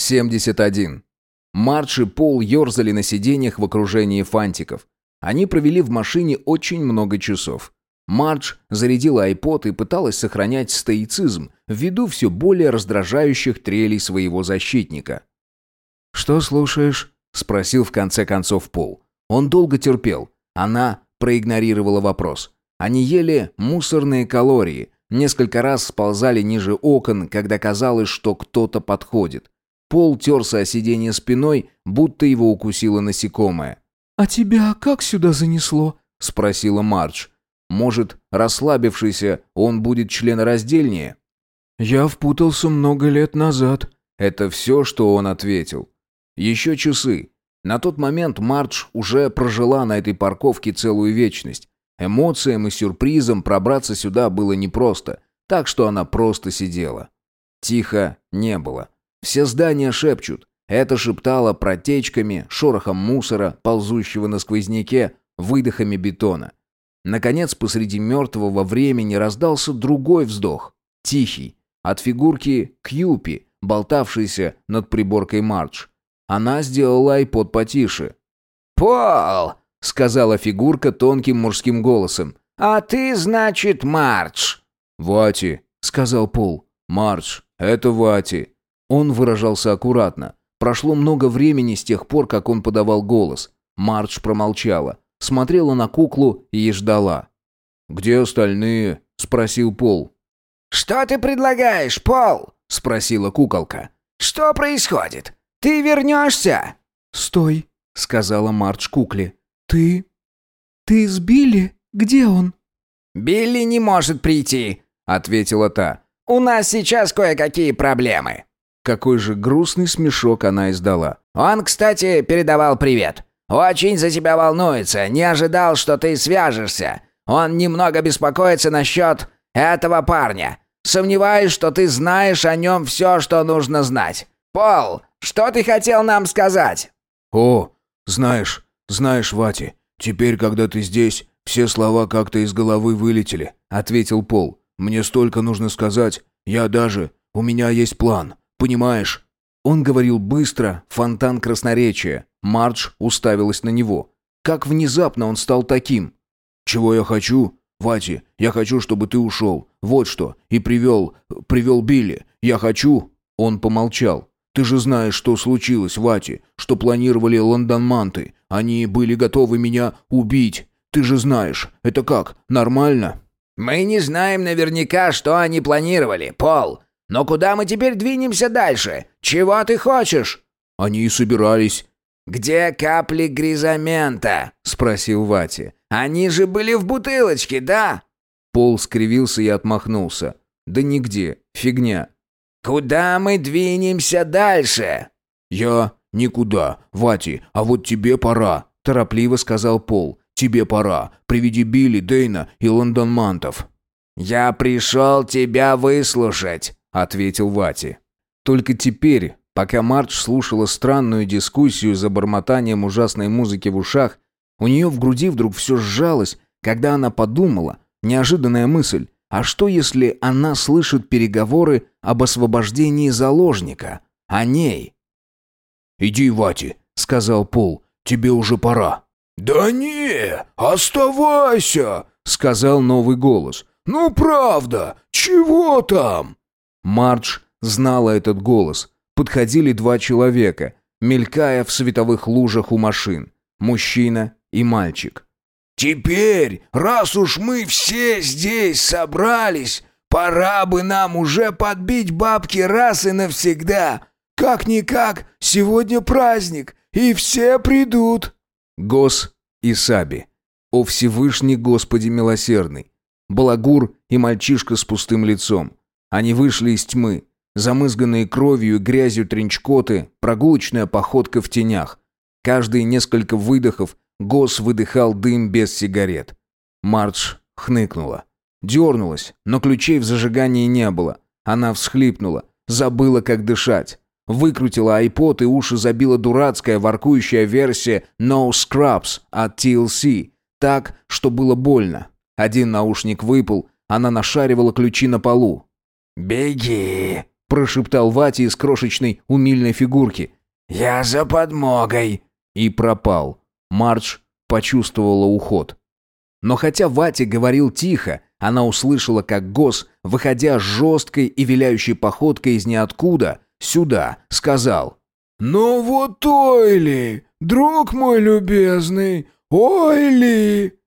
71. Мардж и Пол ерзали на сиденьях в окружении фантиков. Они провели в машине очень много часов. Мардж зарядила айпод и пыталась сохранять стоицизм ввиду все более раздражающих трелей своего защитника. «Что слушаешь?» – спросил в конце концов Пол. Он долго терпел. Она проигнорировала вопрос. Они ели мусорные калории, несколько раз сползали ниже окон, когда казалось, что кто-то подходит. Пол терся о сиденье спиной, будто его укусило насекомое. «А тебя как сюда занесло?» — спросила Мардж. «Может, расслабившийся, он будет членораздельнее?» «Я впутался много лет назад». Это все, что он ответил. Еще часы. На тот момент Мардж уже прожила на этой парковке целую вечность. Эмоциям и сюрпризам пробраться сюда было непросто, так что она просто сидела. Тихо не было. Все здания шепчут. Это шептало протечками, шорохом мусора, ползущего на сквозняке, выдохами бетона. Наконец, посреди мертвого времени раздался другой вздох. Тихий. От фигурки Кьюпи, болтавшейся над приборкой Мардж. Она сделала айпод потише. «Пол!» — сказала фигурка тонким мужским голосом. «А ты, значит, Мардж?» «Вати», — сказал Пол. «Мардж, это Вати». Он выражался аккуратно. Прошло много времени с тех пор, как он подавал голос. Мардж промолчала, смотрела на куклу и ждала. «Где остальные?» – спросил Пол. «Что ты предлагаешь, Пол?» – спросила куколка. «Что происходит? Ты вернешься?» «Стой», – сказала Мардж кукле. «Ты... ты с Билли? Где он?» «Билли не может прийти», – ответила та. «У нас сейчас кое-какие проблемы». Какой же грустный смешок она издала. «Он, кстати, передавал привет. Очень за тебя волнуется, не ожидал, что ты свяжешься. Он немного беспокоится насчет этого парня. Сомневаюсь, что ты знаешь о нем все, что нужно знать. Пол, что ты хотел нам сказать?» «О, знаешь, знаешь, Вати, теперь, когда ты здесь, все слова как-то из головы вылетели», — ответил Пол. «Мне столько нужно сказать. Я даже... У меня есть план. Понимаешь?» Он говорил быстро, фонтан красноречия. Мардж уставилась на него. Как внезапно он стал таким. «Чего я хочу? Вати, я хочу, чтобы ты ушел. Вот что. И привел... привел Билли. Я хочу...» Он помолчал. «Ты же знаешь, что случилось, Вати, что планировали лондонманты. Они были готовы меня убить. Ты же знаешь. Это как? Нормально?» «Мы не знаем наверняка, что они планировали, Пол. Но куда мы теперь двинемся дальше? Чего ты хочешь?» «Они и собирались». «Где капли гризамента?» — спросил Вати. «Они же были в бутылочке, да?» Пол скривился и отмахнулся. «Да нигде. Фигня». «Куда мы двинемся дальше?» «Я никуда. Вати, а вот тебе пора», — торопливо сказал Пол. «Тебе пора. Приведи Билли, Дейна и Лондонмантов». «Я пришел тебя выслушать», — ответил Вати. Только теперь, пока Мардж слушала странную дискуссию за бормотанием ужасной музыки в ушах, у нее в груди вдруг все сжалось, когда она подумала, неожиданная мысль, а что если она слышит переговоры об освобождении заложника, о ней? «Иди, Вати», — сказал Пол, — «тебе уже пора». «Да не, оставайся», — сказал новый голос. «Ну правда, чего там?» Мардж знала этот голос. Подходили два человека, мелькая в световых лужах у машин. Мужчина и мальчик. «Теперь, раз уж мы все здесь собрались, пора бы нам уже подбить бабки раз и навсегда. Как-никак, сегодня праздник, и все придут». Гос и Саби. О Всевышний Господи милосердный. Балагур и мальчишка с пустым лицом. Они вышли из тьмы. Замызганные кровью и грязью тренчкоты, прогулочная походка в тенях. Каждые несколько выдохов Гос выдыхал дым без сигарет. Мардж хныкнула. Дернулась, но ключей в зажигании не было. Она всхлипнула, забыла, как дышать. Выкрутила айпод и уши забила дурацкая воркующая версия No Scrubs от TLC. Так, что было больно. Один наушник выпал, она нашаривала ключи на полу. «Беги!» прошептал Вати из крошечной умильной фигурки. «Я за подмогой!» И пропал. Мардж почувствовала уход. Но хотя Вати говорил тихо, она услышала, как Гос, выходя жесткой и виляющей походкой из ниоткуда, сюда, сказал «Ну вот Ойли, друг мой любезный, Ойли!»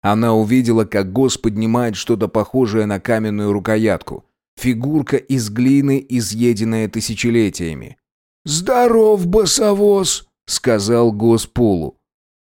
Она увидела, как Гос поднимает что-то похожее на каменную рукоятку. Фигурка из глины, изъеденная тысячелетиями. «Здоров, босовоз!» — сказал Гос Полу.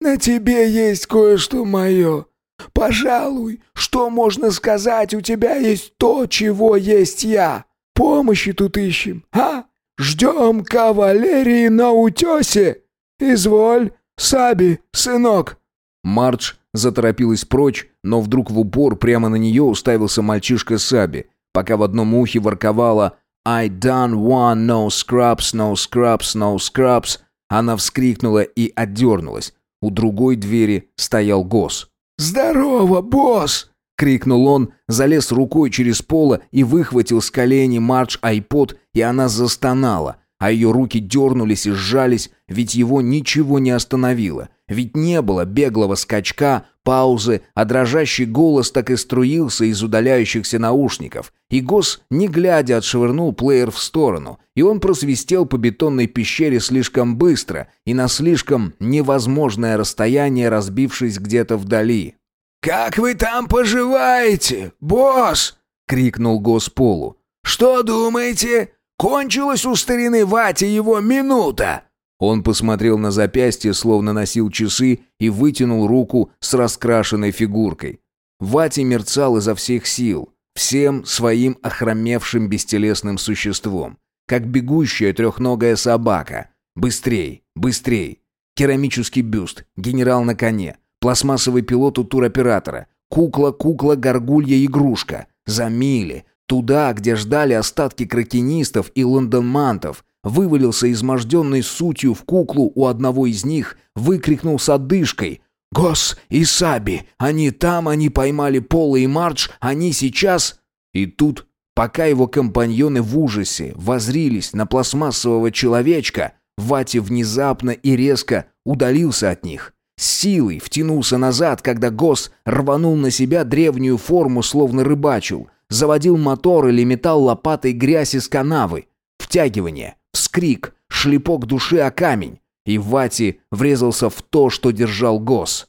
«На тебе есть кое-что мое. Пожалуй, что можно сказать, у тебя есть то, чего есть я. Помощи тут ищем, а? Ждем кавалерии на утесе. Изволь, Саби, сынок». Мардж заторопилась прочь, но вдруг в упор прямо на нее уставился мальчишка Саби, пока в одном ухе ворковала «I don't want no scrubs, no scrubs, no scrubs», она вскрикнула и отдернулась. У другой двери стоял Гос. «Здорово, босс!» — крикнул он, залез рукой через поло и выхватил с колени Мардж айпод, и она застонала, а ее руки дернулись и сжались, ведь его ничего не остановило. Ведь не было беглого скачка, паузы, а дрожащий голос так и струился из удаляющихся наушников. И Гос, не глядя, отшвырнул плеер в сторону, и он просвистел по бетонной пещере слишком быстро и на слишком невозможное расстояние, разбившись где-то вдали. «Как вы там поживаете, босс?» — крикнул Гос Полу. «Что думаете? Кончилась у старины Вати его минута!» Он посмотрел на запястье, словно носил часы, и вытянул руку с раскрашенной фигуркой. Вати мерцал изо всех сил, всем своим охромевшим бестелесным существом, как бегущая трехногая собака. Быстрей, быстрей. Керамический бюст, генерал на коне, пластмассовый пилот у туроператора, кукла, кукла, горгулья, игрушка. За мили, туда, где ждали остатки кракенистов и лондонмантов, вывалился изможденной сутью в куклу у одного из них, выкрикнул с одышкой. «Гос и Саби! Они там, они поймали Пола и Мардж, они сейчас...» И тут, пока его компаньоны в ужасе возрились на пластмассового человечка, Вати внезапно и резко удалился от них. С силой втянулся назад, когда Гос рванул на себя древнюю форму, словно рыбачил, заводил мотор или метал лопатой грязь из канавы. Втягивание, вскрик, шлепок души о камень. И Вати врезался в то, что держал Гос.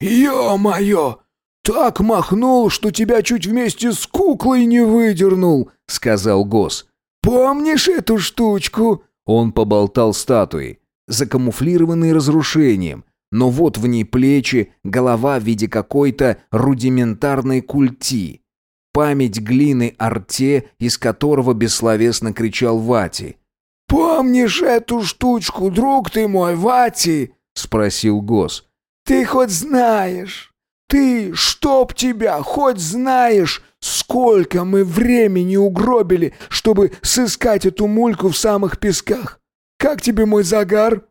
«Ё-моё! Так махнул, что тебя чуть вместе с куклой не выдернул!» — сказал Гос. «Помнишь эту штучку?» Он поболтал статуей, закамуфлированной разрушением, но вот в ней плечи, голова в виде какой-то рудиментарной культи. Память глины Арте, из которого бессловесно кричал Вати. «Помнишь эту штучку, друг ты мой, Вати?» — спросил Гос. «Ты хоть знаешь, ты, чтоб тебя, хоть знаешь, сколько мы времени угробили, чтобы сыскать эту мульку в самых песках? Как тебе мой загар?»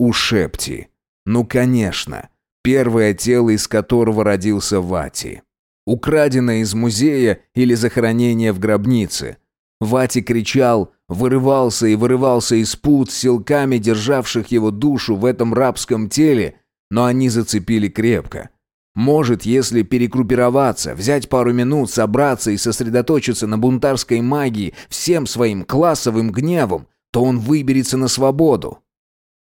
У Шепти. Ну, конечно. Первое тело, из которого родился Вати. Украденное из музея или захоронение в гробнице. Вати кричал, вырывался и вырывался из пут силками, державших его душу в этом рабском теле, но они зацепили крепко. Может, если перегруппироваться, взять пару минут, собраться и сосредоточиться на бунтарской магии всем своим классовым гневом, то он выберется на свободу.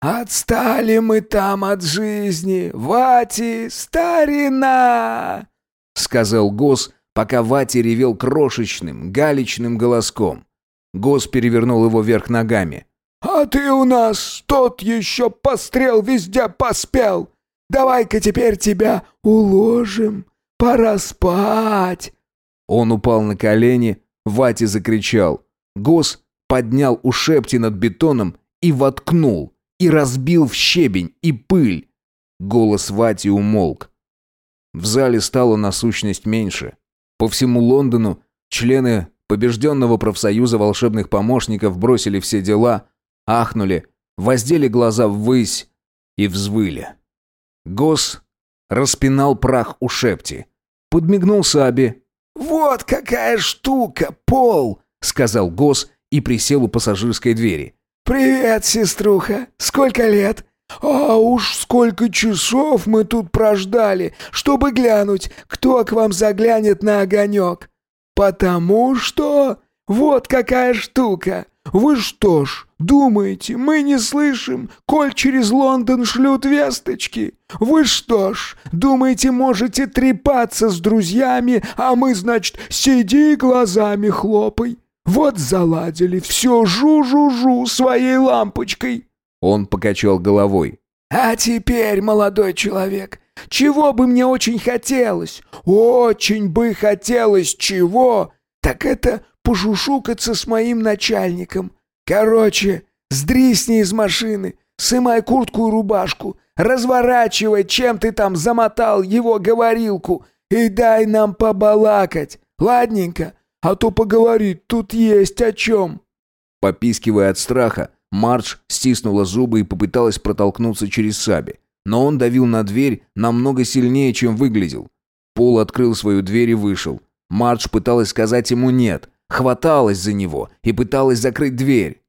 «Отстали мы там от жизни, Вати, старина!» — сказал Гос, пока Вати ревел крошечным, галечным голоском. Гос перевернул его вверх ногами. «А ты у нас тот еще пострел везде поспел! Давай-ка теперь тебя уложим, пора спать!» Он упал на колени, Вати закричал. Гос поднял у шепти над бетоном и воткнул, и разбил в щебень и пыль. Голос Вати умолк. В зале стало на сущность меньше. По всему Лондону члены побежденного профсоюза волшебных помощников бросили все дела, ахнули, воздели глаза ввысь и взвыли. Гос распинал прах у шепти. Подмигнул Саби. «Вот какая штука, Пол!» — сказал Гос и присел у пассажирской двери. «Привет, сеструха! Сколько лет?» «А уж сколько часов мы тут прождали, чтобы глянуть, кто к вам заглянет на огонек. Потому что... Вот какая штука! Вы что ж, думаете, мы не слышим, коль через Лондон шлют весточки? Вы что ж, думаете, можете трепаться с друзьями, а мы, значит, сиди глазами хлопай? Вот заладили, все жу-жу-жу своей лампочкой. Он покачал головой. «А теперь, молодой человек, чего бы мне очень хотелось, очень бы хотелось чего, так это пошушукаться с моим начальником. Короче, сдрисни из машины, сымай куртку и рубашку, разворачивай, чем ты там замотал его говорилку, и дай нам побалакать, ладненько, а то поговорить тут есть о чем». Попискивая от страха, Мардж стиснула зубы и попыталась протолкнуться через Саби. Но он давил на дверь намного сильнее, чем выглядел. Пол открыл свою дверь и вышел. Мардж пыталась сказать ему «нет», хваталась за него и пыталась закрыть дверь.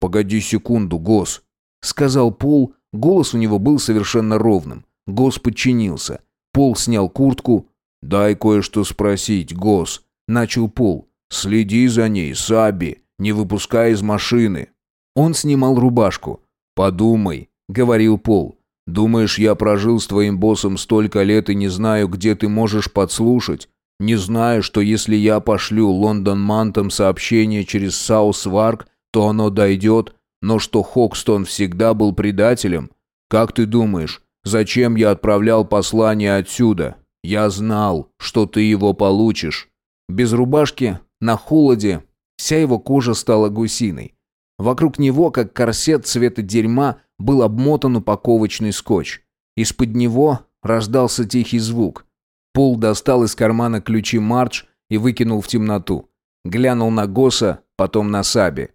«Погоди секунду, Гос», — сказал Пол. Голос у него был совершенно ровным. Гос подчинился. Пол снял куртку. «Дай кое-что спросить, Гос», — начал Пол. «Следи за ней, Саби, не выпускай из машины». Он снимал рубашку. «Подумай», — говорил Пол. «Думаешь, я прожил с твоим боссом столько лет и не знаю, где ты можешь подслушать? Не знаю, что если я пошлю лондонмантам сообщение через Саутварк, то оно дойдет, но что Хокстон всегда был предателем? Как ты думаешь, зачем я отправлял послание отсюда? Я знал, что ты его получишь». Без рубашки, на холоде, вся его кожа стала гусиной. Вокруг него, как корсет цвета дерьма, был обмотан упаковочный скотч. Из-под него раздался тихий звук. Пол достал из кармана ключи Мардж и выкинул в темноту. Глянул на Госа, потом на Саби.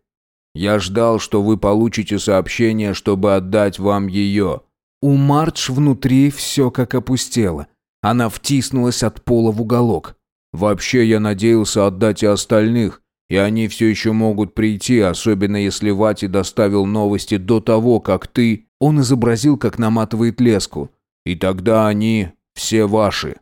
«Я ждал, что вы получите сообщение, чтобы отдать вам ее». У Мардж внутри все как опустело. Она втиснулась от пола в уголок. «Вообще я надеялся отдать и остальных, и они все еще могут прийти, особенно если Вати доставил новости до того, как ты...» Он изобразил, как наматывает леску. «И тогда они все ваши».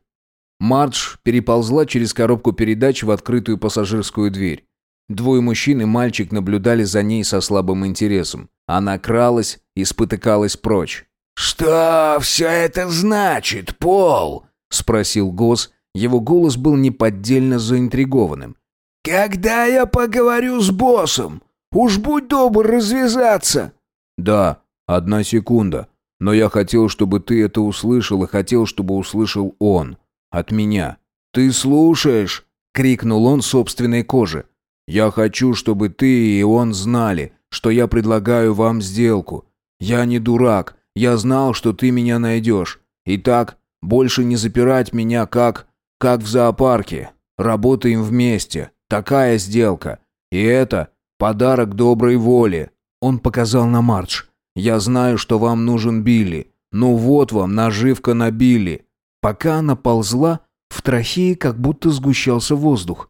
Мардж переползла через коробку передач в открытую пассажирскую дверь. Двое мужчин и мальчик наблюдали за ней со слабым интересом. Она кралась и спотыкалась прочь. «Что все это значит, Пол?» — спросил Гос. Его голос был неподдельно заинтригованным. «Когда я поговорю с боссом? Уж будь добр развязаться!» «Да, одна секунда. Но я хотел, чтобы ты это услышал, и хотел, чтобы услышал он. От меня. Ты слушаешь?» — крикнул он собственной коже. «Я хочу, чтобы ты и он знали, что я предлагаю вам сделку. Я не дурак. Я знал, что ты меня найдешь. Итак, больше не запирать меня, как... как в зоопарке. Работаем вместе. Такая сделка. И это подарок доброй воли. Он показал на Мардж. Я знаю, что вам нужен Билли. Ну вот вам наживка на Билли. Пока она ползла, в трахее как будто сгущался воздух.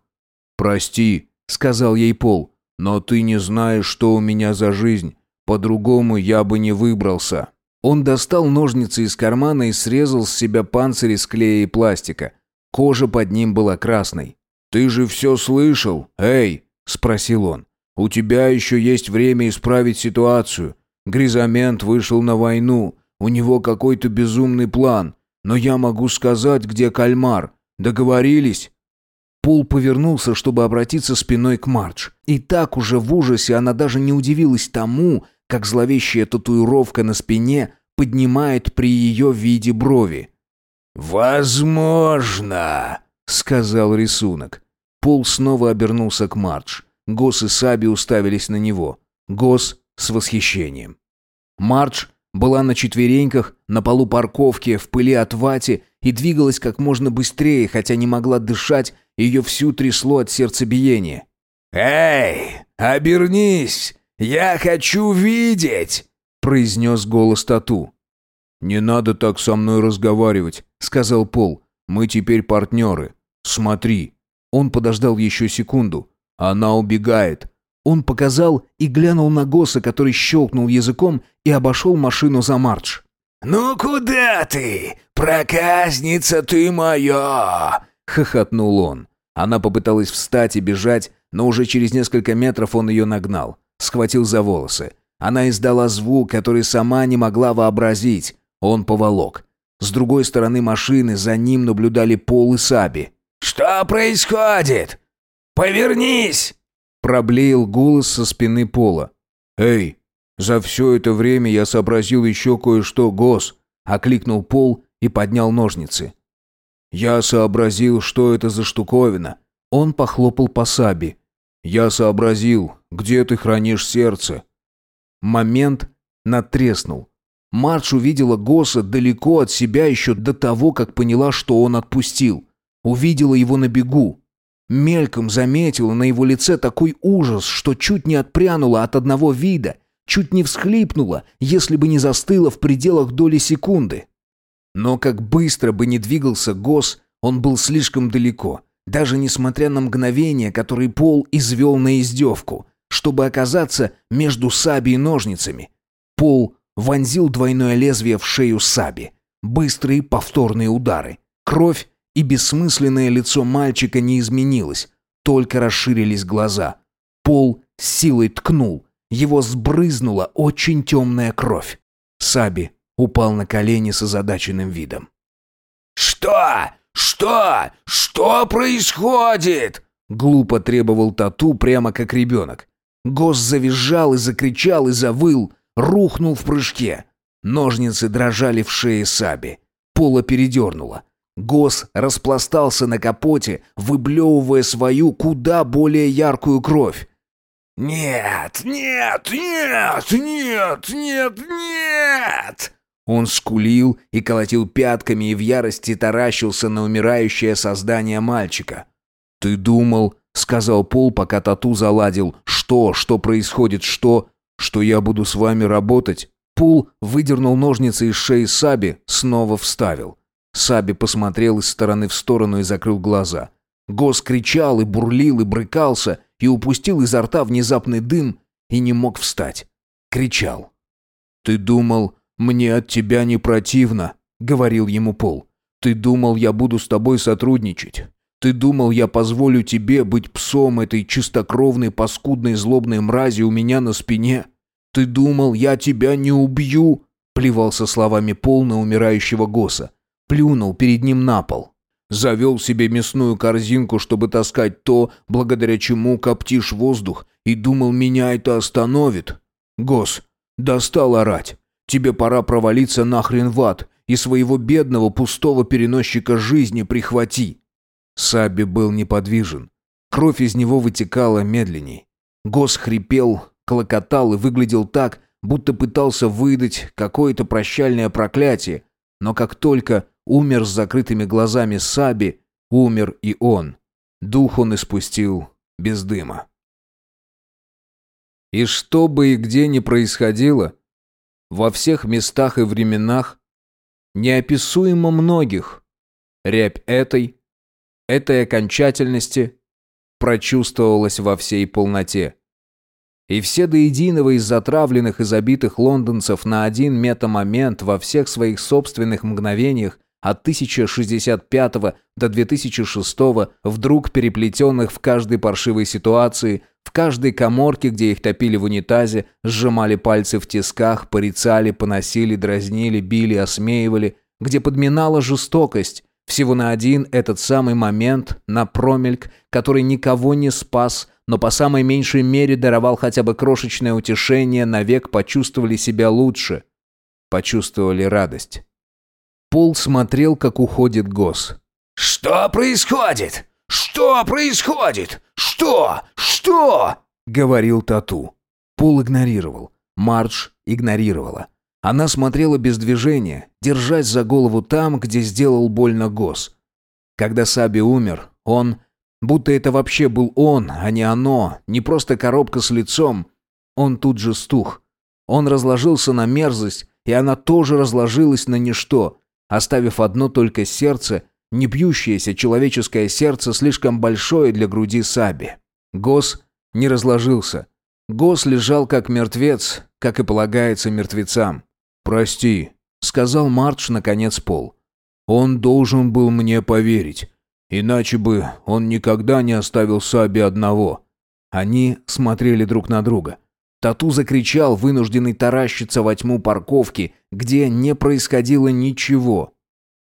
«Прости», — сказал ей Пол, — «но ты не знаешь, что у меня за жизнь. По-другому я бы не выбрался». Он достал ножницы из кармана и срезал с себя панцирь из клея и пластика. Кожа под ним была красной. «Ты же все слышал? Эй!» – спросил он. «У тебя еще есть время исправить ситуацию. Гризамент вышел на войну. У него какой-то безумный план. Но я могу сказать, где кальмар. Договорились?» Пол повернулся, чтобы обратиться спиной к Мардж. И так уже в ужасе она даже не удивилась тому, как зловещая татуировка на спине поднимает при ее виде брови. «Возможно», — сказал рисунок. Пол снова обернулся к Мардж. Гос и Саби уставились на него. Гос с восхищением. Мардж была на четвереньках, на полу парковки, в пыли от вати и двигалась как можно быстрее, хотя не могла дышать, ее всю трясло от сердцебиения. «Эй, обернись! Я хочу видеть!» произнес голос Тату. «Не надо так со мной разговаривать», — сказал Пол. «Мы теперь партнеры. Смотри». Он подождал еще секунду. Она убегает. Он показал и глянул на Госа, который щелкнул языком и обошел машину за Мардж. «Ну куда ты? Проказница ты моя!» — хохотнул он. Она попыталась встать и бежать, но уже через несколько метров он ее нагнал. Схватил за волосы. Она издала звук, который сама не могла вообразить. Он поволок. С другой стороны машины за ним наблюдали Пол и Саби. «Что происходит? Повернись!» Проблеял голос со спины Пола. «Эй, за все это время я сообразил еще кое-что, Гос!» Окликнул Пол и поднял ножницы. «Я сообразил, что это за штуковина». Он похлопал по Саби. «Я сообразил, где ты хранишь сердце». Момент натреснул. Мардж увидела Госа далеко от себя еще до того, как поняла, что он отпустил. Увидела его на бегу. Мельком заметила на его лице такой ужас, что чуть не отпрянула от одного вида, чуть не всхлипнула, если бы не застыла в пределах доли секунды. Но как быстро бы не двигался Гос, он был слишком далеко, даже несмотря на мгновение, которое Пол извел на издевку, чтобы оказаться между Саби и ножницами. Пол вонзил двойное лезвие в шею Саби. Быстрые повторные удары. Кровь и бессмысленное лицо мальчика не изменилось, только расширились глаза. Пол с силой ткнул, его сбрызнула очень темная кровь. Саби упал на колени с озадаченным видом. «Что? Что? Что происходит?» Глупо требовал Тату прямо как ребенок. Гос завизжал и закричал и завыл, рухнул в прыжке. Ножницы дрожали в шее Саби. Пола передернула. Гос распластался на капоте, выблевывая свою куда более яркую кровь. «Нет, нет, нет, нет, нет, нет!» Он скулил и колотил пятками и в ярости таращился на умирающее создание мальчика. «Ты думал, — сказал Пол, пока Тату заладил, — что, что происходит, что, что я буду с вами работать?» Пул выдернул ножницы из шеи Саби, снова вставил. Саби посмотрел из стороны в сторону и закрыл глаза. Гос кричал и бурлил и брыкался, и упустил изо рта внезапный дым и не мог встать. Кричал. «Ты думал, мне от тебя не противно?» — говорил ему Пол. «Ты думал, я буду с тобой сотрудничать? Ты думал, я позволю тебе быть псом этой чистокровной, паскудной, злобной мрази у меня на спине? Ты думал, я тебя не убью?» Плевался словами Пол на умирающего Госа. Плюнул перед ним на пол. Завел себе мясную корзинку, чтобы таскать то, благодаря чему коптишь воздух, и думал, меня это остановит. Гос, достал орать. Тебе пора провалиться нахрен в ад и своего бедного пустого переносчика жизни прихвати. Саби был неподвижен. Кровь из него вытекала медленней. Гос хрипел, клокотал и выглядел так, будто пытался выдать какое-то прощальное проклятие, но как только умер с закрытыми глазами Саби, умер и он. Дух он испустил без дыма. И что бы и где ни происходило, во всех местах и временах, неописуемо многих, рябь этой, этой окончательности прочувствовалась во всей полноте. И все до единого из затравленных и забитых лондонцев на один метамомент во всех своих собственных мгновениях от 1065 до 2006 вдруг переплетенных в каждой паршивой ситуации, в каждой коморке, где их топили в унитазе, сжимали пальцы в тисках, порицали, поносили, дразнили, били, осмеивали, где подминала жестокость, всего на один этот самый момент, на промельк, который никого не спас, но по самой меньшей мере даровал хотя бы крошечное утешение, навек почувствовали себя лучше. Почувствовали радость. Пол смотрел, как уходит Гос. «Что происходит? Что происходит? Что? Что?» — говорил Тату. Пол игнорировал. Мардж игнорировала. Она смотрела без движения, держась за голову там, где сделал больно Гос. Когда Саби умер, он... Будто это вообще был он, а не оно, не просто коробка с лицом. Он тут же стух. Он разложился на мерзость, и она тоже разложилась на ничто, оставив одно только сердце, не бьющееся человеческое сердце, слишком большое для груди Саби. Гос не разложился. Гос лежал как мертвец, как и полагается мертвецам. «Прости», — сказал Мардж наконец Пол. «Он должен был мне поверить. Иначе бы он никогда не оставил Саби одного». Они смотрели друг на друга. Тату закричал, вынужденный таращиться во тьму парковки, где не происходило ничего.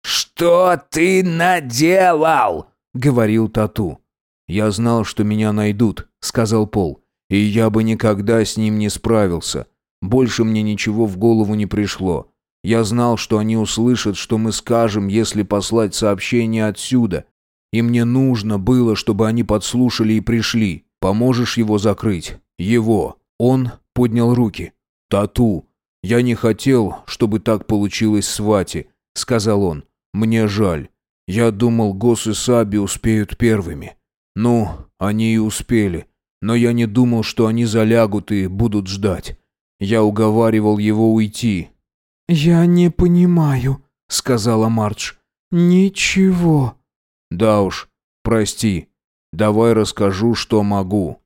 «Что ты наделал?» — говорил Тату. «Я знал, что меня найдут», — сказал Пол. «И я бы никогда с ним не справился. Больше мне ничего в голову не пришло. Я знал, что они услышат, что мы скажем, если послать сообщение отсюда. И мне нужно было, чтобы они подслушали и пришли. Поможешь его закрыть? Его». Он поднял руки. «Тату, я не хотел, чтобы так получилось с Вати», — сказал он. «Мне жаль. Я думал, Гос и Саби успеют первыми. Ну, они и успели. Но я не думал, что они залягут и будут ждать. Я уговаривал его уйти». «Я не понимаю», — сказала Мардж. «Ничего». «Да уж, прости. Давай расскажу, что могу.